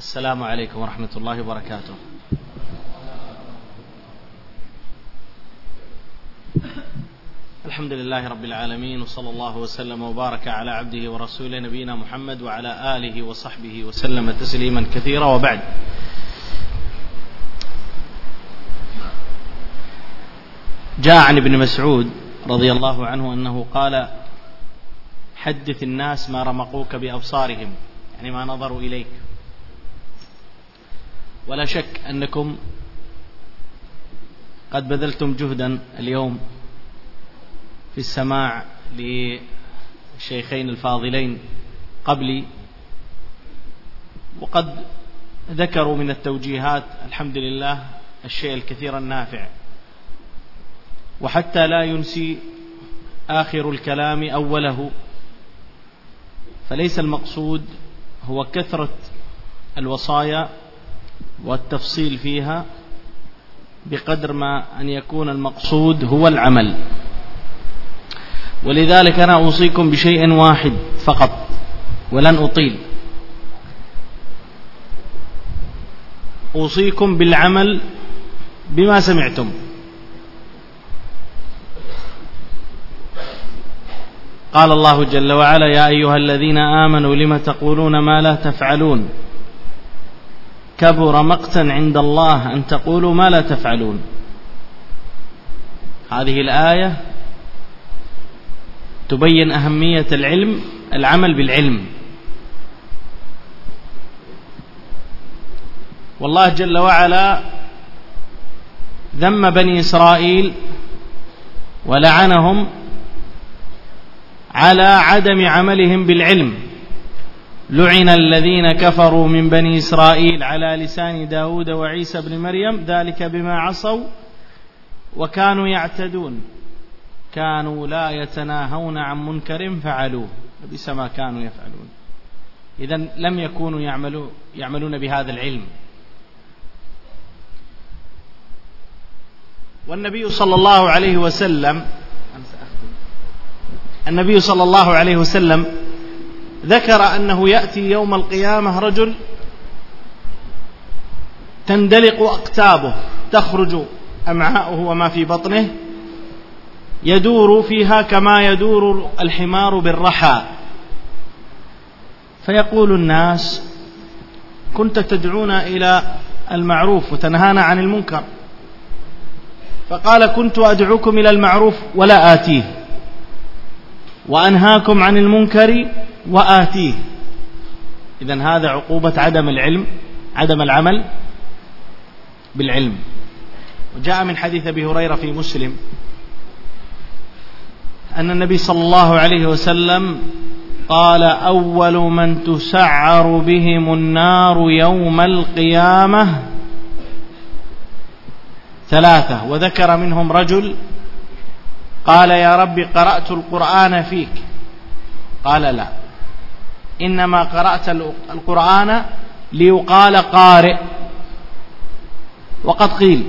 السلام عليكم ورحمة الله وبركاته. الحمد لله رب العالمين وصلى الله وسلم وبارك على عبده ورسوله نبينا محمد وعلى آله وصحبه وسلم تسليما كثيرا وبعد. جاء عن ابن مسعود رضي الله عنه أنه قال حدث الناس ما رمقوك بأبصارهم. يعني ما نظروا إليك. ولا شك أنكم قد بذلتم جهدا اليوم في السماع للشيخين الفاضلين قبلي وقد ذكروا من التوجيهات الحمد لله الشيء الكثير النافع. وحتى لا ينسي آخر الكلام أوله فليس المقصود هو كثرة الوصايا والتفصيل فيها بقدر ما أن يكون المقصود هو العمل. ولذلك أنا أوصيكم بشيء واحد فقط ولن أطيل. أوصيكم بالعمل بما سمعتم. قال الله جل وعلا يا أيها الذين آمنوا لم تقولون ما لا تفعلون؟ كبر مقتا عند الله أن تقولوا ما لا تفعلون. هذه الآية تبين أهمية العلم العمل بالعلم. والله جل وعلا ذم بني إسرائيل ولعنهم على عدم عملهم بالعلم. لعن الذين كفروا من بني إسرائيل على لسان داود وعيسى بن مريم ذلك بما عصوا وكانوا يعتدون. كانوا لا يتناهون عن منكر فعلوه لبئس ما كانوا يفعلون. إذا لم يكونوا يعملوا يعملون بهذا العلم. والنبي صلى الله عليه وسلم النبي صلى الله عليه وسلم ذكر أنه يأتي يوم القيامة رجل تندلق أقتابه تخرج أمعاؤه وما في بطنه يدور فيها كما يدور الحمار بالرحى. فيقول الناس كنت تدعونا إلى المعروف وتنهانا عن المنكر. فقال كنت أدعوكم إلى المعروف ولا آتيه وأنهاكم عن المنكر وآتيه. إذا هذا عقوبة عدم العلم عدم العمل بالعلم. وجاء من حديث أبي هريرة في مسلم أن النبي صلى الله عليه وسلم قال أول من تسعر بهم النار يوم القيامة ثلاثة. وذكر منهم رجل قال يا رب قرأت القرآن فيك. قال لا. إنما قرأت القرآن ليقال قارئ. وقد قيل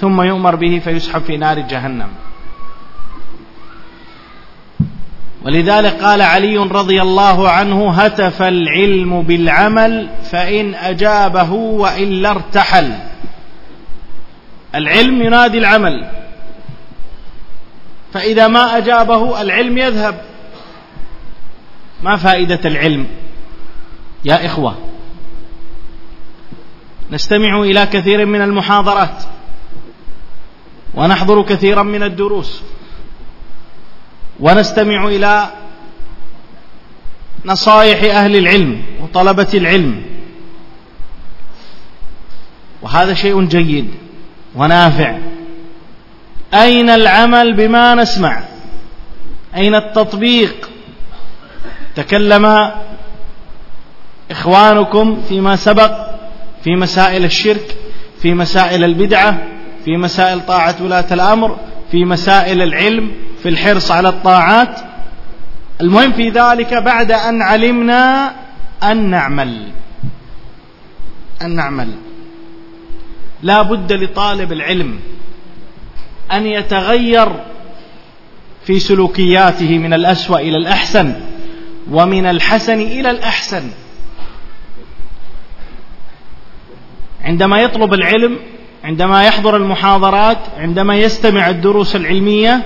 ثم يؤمر به فيسحب في نار جهنم. ولذلك قال علي رضي الله عنه هتف العلم بالعمل فإن أجابه وإلا ارتحل. العلم ينادي العمل. فإذا ما أجابه العلم يذهب. ما فائدة العلم؟ يا إخوة نستمع إلى كثير من المحاضرات ونحضر كثيرا من الدروس ونستمع إلى نصائح أهل العلم وطلبة العلم. وهذا شيء جيد ونافع. أين العمل بما نسمع؟ أين التطبيق؟ تكلم إخوانكم فيما سبق في مسائل الشرك في مسائل البدعة في مسائل طاعة ولاة الأمر في مسائل العلم في الحرص على الطاعات. المهم في ذلك بعد أن علمنا أن نعمل. أن نعمل. لا بد لطالب العلم أن يتغير في سلوكياته من الأسوأ إلى الأحسن. ومن الحسن إلى الأحسن. عندما يطلب العلم عندما يحضر المحاضرات عندما يستمع الدروس العلمية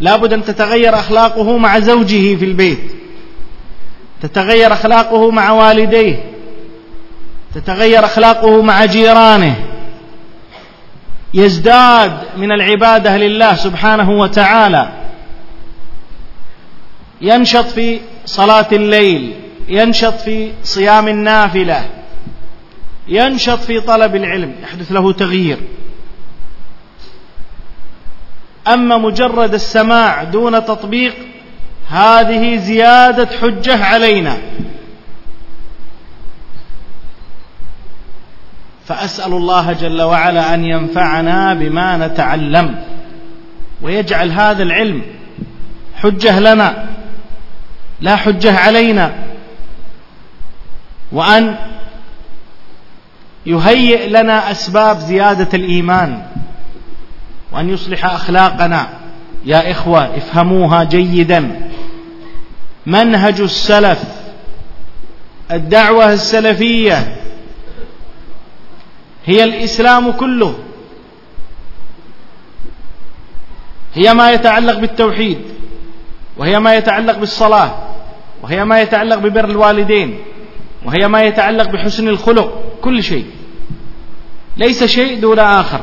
لابد أن تتغير أخلاقه مع زوجه في البيت. تتغير أخلاقه مع والديه. تتغير أخلاقه مع جيرانه. يزداد من العبادة لله سبحانه وتعالى. ينشط في صلاة الليل ينشط في صيام النافلة ينشط في طلب العلم يحدث له تغيير. أما مجرد السماع دون تطبيق هذه زيادة حجة علينا. فأسأل الله جل وعلا أن ينفعنا بما نتعلم ويجعل هذا العلم حجة لنا. لا حجة علينا. وأن يهيئ لنا أسباب زيادة الإيمان. وأن يصلح أخلاقنا. يا إخوة افهموها جيدا. منهج السلف. الدعوة السلفية. هي الإسلام كله. هي ما يتعلق بالتوحيد. وهي ما يتعلق بالصلاة. وهي ما يتعلق ببر الوالدين وهي ما يتعلق بحسن الخلق كل شيء. ليس شيء دون آخر.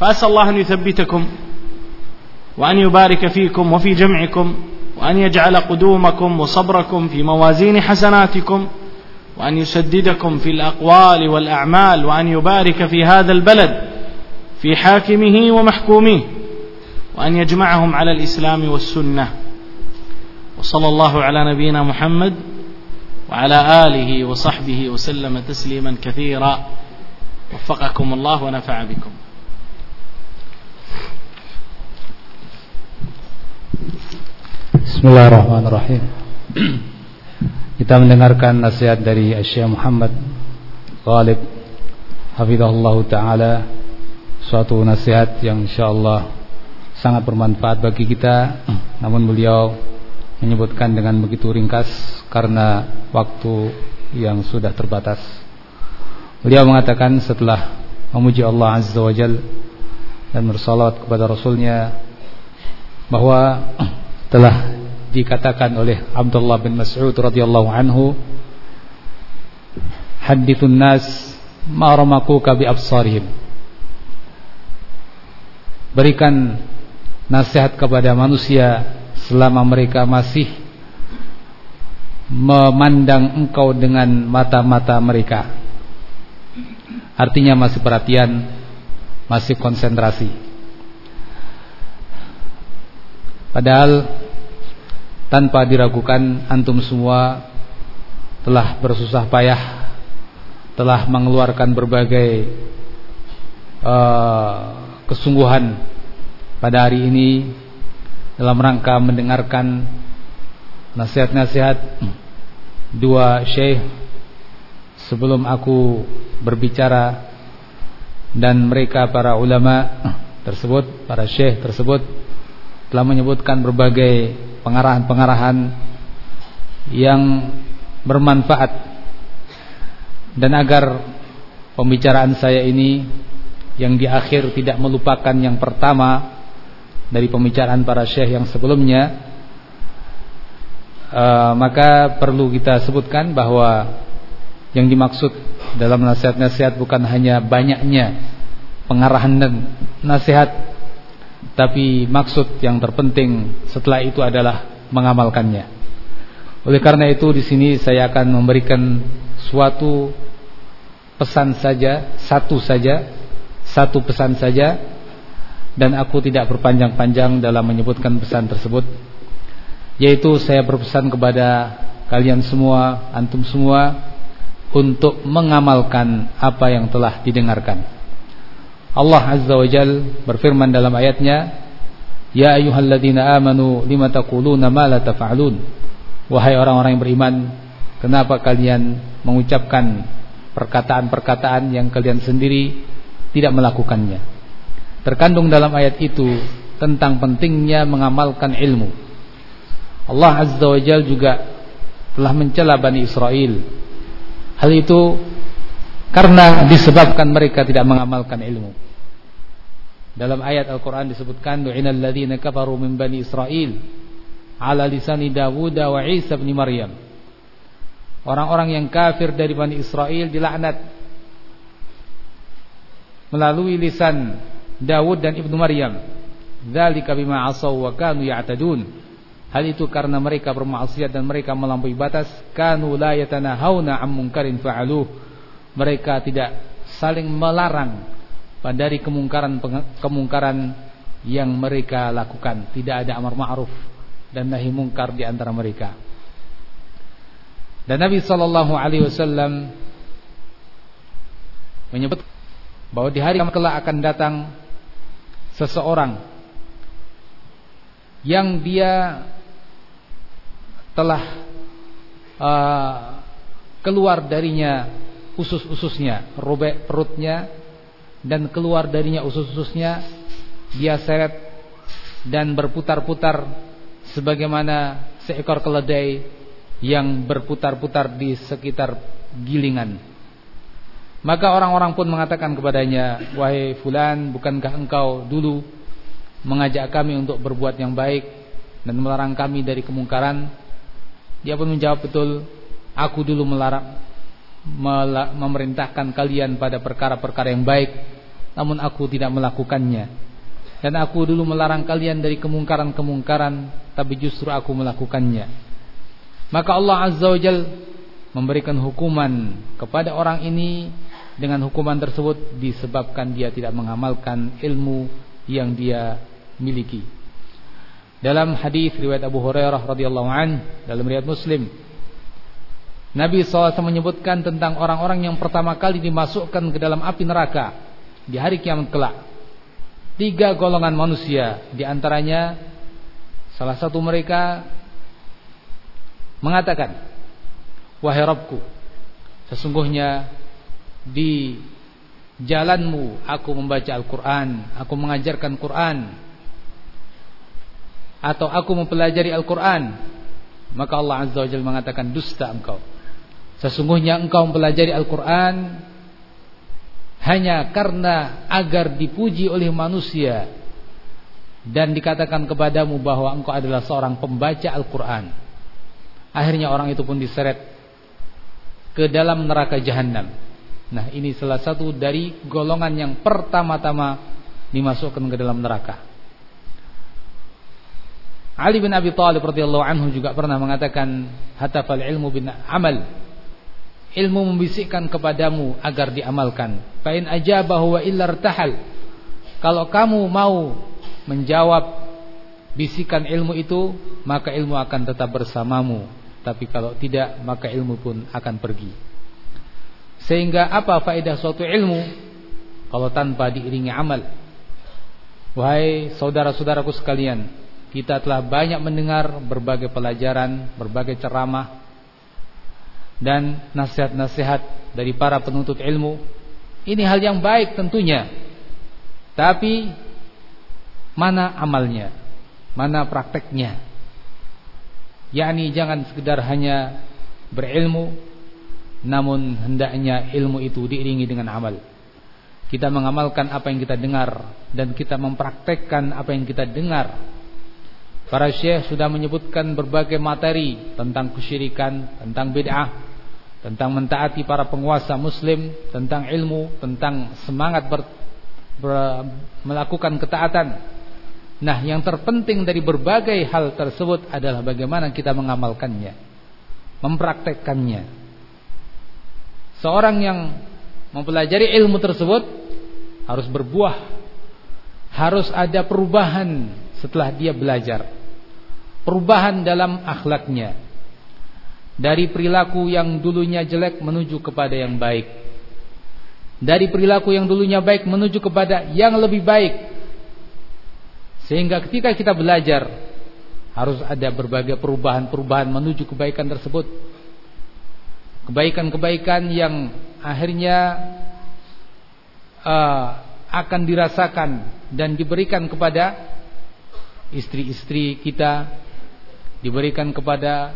فأسأل الله أن يثبتكم وأن يبارك فيكم وفي جمعكم وأن يجعل قدومكم وصبركم في موازين حسناتكم وأن يسددكم في الأقوال والأعمال وأن يبارك في هذا البلد في حاكمه ومحكومه وأن يجمعهم على الإسلام والسنة. وصلى الله على نبينا محمد وعلى آله وصحبه وسلم تسليما كثيرا وفقكم الله ونفع بكم Bismillahirrahmanirrahim Kita mendengarkan nasihat dari Syekh Muhammad Ghalib Hafizahullah Ta'ala Suatu nasihat yang insyaAllah Sangat bermanfaat bagi kita Namun beliau Menyebutkan dengan begitu ringkas Karena waktu yang sudah terbatas. Beliau mengatakan setelah Memuji Allah Azza wa Jal Dan bersalat kepada Rasulnya Bahwa Telah dikatakan oleh Abdullah bin Mas'ud radhiyallahu anhu hadithun nas ma ramakuka bi absarihim. Berikan nasihat kepada manusia selama mereka masih memandang engkau dengan mata-mata mereka. Artinya masih perhatian masih konsentrasi. Padahal tanpa diragukan antum semua telah bersusah payah telah mengeluarkan berbagai uh, kesungguhan pada hari ini dalam rangka mendengarkan nasihat-nasihat dua syekh sebelum aku berbicara dan mereka para ulama tersebut para syekh tersebut telah menyebutkan berbagai pengarahan-pengarahan yang bermanfaat. Dan agar pembicaraan saya ini yang di akhir tidak melupakan yang pertama dari pembicaraan para syekh yang sebelumnya uh, maka perlu kita sebutkan bahwa yang dimaksud dalam nasihat-nasihat bukan hanya banyaknya pengarahan dan nasihat tapi maksud yang terpenting setelah itu adalah mengamalkannya. Oleh karena itu di sini saya akan memberikan suatu pesan saja, satu saja, satu pesan saja dan aku tidak berpanjang-panjang dalam menyebutkan pesan tersebut. Yaitu saya berpesan kepada kalian semua, antum semua untuk mengamalkan apa yang telah didengarkan. Allah Azza wa Jal berfirman dalam ayatnya Ya ayuhalladzina amanu lima taquluna ma la taf'alun? Wahai orang-orang yang beriman Kenapa kalian mengucapkan perkataan-perkataan yang kalian sendiri tidak melakukannya Terkandung dalam ayat itu tentang pentingnya mengamalkan ilmu Allah Azza wa Jal juga telah mencela Bani Israel Hal itu karena disebabkan mereka tidak mengamalkan ilmu. Dalam ayat Al-Qur'an disebutkan du'inal ladzina kafaru min bani Israil ala lisani Dawud wa Isa bin Maryam. Orang-orang yang kafir dari Bani Israel dilaknat melalui lisan Dawud dan Ibnu Maryam. Dzalika bima asaw wa kanu ya'tadun. Hal itu karena mereka bermaksiat dan mereka melampaui batas. Kanu la yatanahawna 'an munkarin fa'aluh. Mereka tidak saling melarang dari kemungkaran kemungkaran yang mereka lakukan. Tidak ada amar ma'ruf dan nahi mungkar di antara mereka. Dan Nabi sallallahu alaihi wasallam menyebut bahwa di hari kelak akan datang seseorang yang dia telah uh, keluar darinya usus-ususnya, robek perutnya dan keluar darinya usus-ususnya dia seret dan berputar-putar sebagaimana seekor keledai yang berputar-putar di sekitar gilingan. Maka orang-orang pun mengatakan kepadanya, "Wahai fulan, bukankah engkau dulu mengajak kami untuk berbuat yang baik dan melarang kami dari kemungkaran?" Dia pun menjawab, "Betul, aku dulu melarang memerintahkan kalian pada perkara-perkara yang baik, namun aku tidak melakukannya. Dan aku dulu melarang kalian dari kemungkaran-kemungkaran, tapi justru aku melakukannya." Maka Allah Azza wa Jalla memberikan hukuman kepada orang ini dengan hukuman tersebut disebabkan dia tidak mengamalkan ilmu yang dia miliki. Dalam hadis riwayat Abu Hurairah radhiyallahu an dalam riwayat Muslim Nabi SAW menyebutkan tentang orang-orang yang pertama kali dimasukkan ke dalam api neraka di hari kiamat kelak. Tiga golongan manusia, di antaranya salah satu mereka mengatakan, "Wahai Rabbku, sesungguhnya di jalanmu aku membaca Al-Quran aku mengajarkan Quran atau aku mempelajari Al-Quran maka Allah Azza wa Jalla mengatakan dusta engkau. Sesungguhnya engkau mempelajari Al-Quran hanya karena agar dipuji oleh manusia dan dikatakan kepadamu bahwa engkau adalah seorang pembaca Al-Quran. Akhirnya orang itu pun diseret ke dalam neraka jahanam Nah ini salah satu dari golongan yang pertama-tama dimasukkan ke dalam neraka. Ali bin Abi Thalib radhiyallahu anhu juga pernah mengatakan hatafal ilmu bin amal. Ilmu membisikkan kepadamu agar diamalkan. Fa in ajabahu wa illa irtahal. Kalau kamu mau menjawab bisikan ilmu itu, maka ilmu akan tetap bersamamu. Tapi kalau tidak, maka ilmu pun akan pergi. Sehingga apa faedah suatu ilmu kalau tanpa diiringi amal? Wahai saudara-saudaraku sekalian, kita telah banyak mendengar berbagai pelajaran, berbagai ceramah dan nasihat-nasihat dari para penuntut ilmu. Ini hal yang baik tentunya. Tapi mana amalnya? Mana prakteknya? yakni jangan sekedar hanya berilmu namun hendaknya ilmu itu diiringi dengan amal. Kita mengamalkan apa yang kita dengar dan kita mempraktekkan apa yang kita dengar. Para syekh sudah menyebutkan berbagai materi tentang kesyirikan, tentang bid'ah, tentang mentaati para penguasa muslim, tentang ilmu, tentang semangat ber, ber, melakukan ketaatan. Nah, yang terpenting dari berbagai hal tersebut adalah bagaimana kita mengamalkannya, mempraktekkannya. Seorang yang mempelajari ilmu tersebut harus berbuah, harus ada perubahan setelah dia belajar. Perubahan dalam akhlaknya. Dari perilaku yang dulunya jelek menuju kepada yang baik. Dari perilaku yang dulunya baik menuju kepada yang lebih baik. Sehingga ketika kita belajar harus ada berbagai perubahan-perubahan menuju kebaikan tersebut kebaikan-kebaikan yang akhirnya uh, akan dirasakan dan diberikan kepada istri-istri kita, diberikan kepada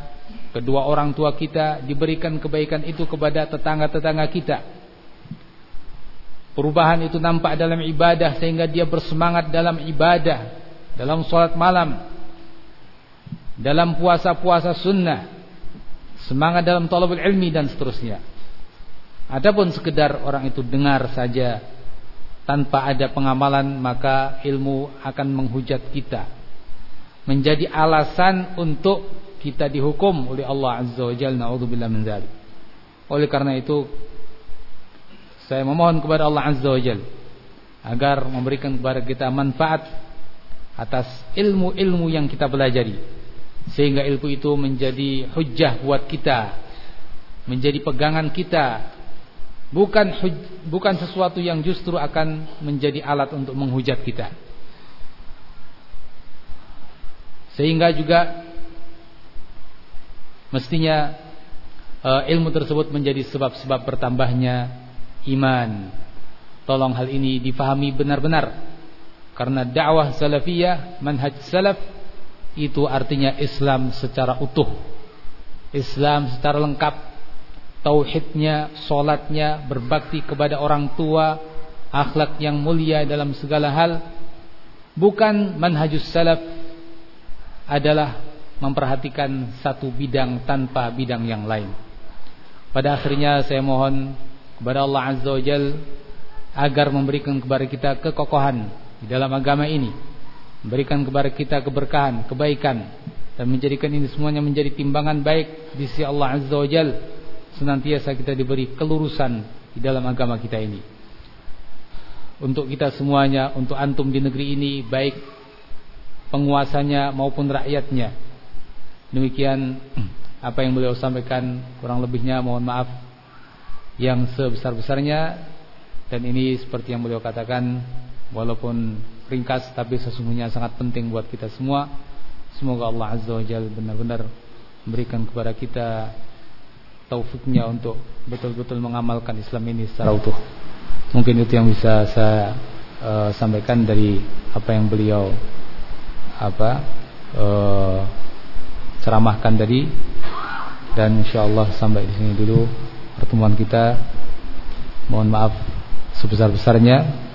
kedua orang tua kita, diberikan kebaikan itu kepada tetangga-tetangga kita. Perubahan itu nampak dalam ibadah sehingga dia bersemangat dalam ibadah, dalam sholat malam, dalam puasa-puasa sunnah, semangat dalam talabul ilmi dan seterusnya. Adapun sekedar orang itu dengar saja tanpa ada pengamalan maka ilmu akan menghujat kita. Menjadi alasan untuk kita dihukum oleh Allah Azza wa Jalla naudzubillah min dzalik. Oleh karena itu saya memohon kepada Allah Azza wa Jal agar memberikan kepada kita manfaat atas ilmu-ilmu yang kita pelajari sehingga ilmu itu menjadi hujjah buat kita menjadi pegangan kita bukan huj, bukan sesuatu yang justru akan menjadi alat untuk menghujat kita sehingga juga mestinya uh, ilmu tersebut menjadi sebab-sebab bertambahnya iman. Tolong hal ini difahami benar-benar. Karena dakwah salafiyah, manhaj salaf itu artinya Islam secara utuh. Islam secara lengkap. Tauhidnya, solatnya, berbakti kepada orang tua, akhlak yang mulia dalam segala hal. Bukan manhajus salaf adalah memperhatikan satu bidang tanpa bidang yang lain. Pada akhirnya saya mohon kepada Allah Azza wa Jal agar memberikan kepada kita kekokohan di dalam agama ini memberikan kepada kita keberkahan, kebaikan. Dan menjadikan ini semuanya menjadi timbangan baik di sisi Allah Azza wa Jal. Senantiasa kita diberi kelurusan di dalam agama kita ini. Untuk kita semuanya untuk antum di negeri ini baik penguasanya maupun rakyatnya. Demikian apa yang beliau sampaikan. Kurang lebihnya mohon maaf yang sebesar-besarnya. Dan ini seperti yang beliau katakan walaupun ringkas tapi sesungguhnya sangat penting buat kita semua. Semoga Allah Azza wa Jalla benar-benar memberikan kepada kita taufiknya untuk betul-betul mengamalkan Islam ini secara utuh. Mungkin itu yang bisa saya uh, sampaikan dari apa yang beliau apa uh, ceramahkan tadi dan insyaallah sampai di sini dulu pertemuan kita. Mohon maaf sebesar-besarnya.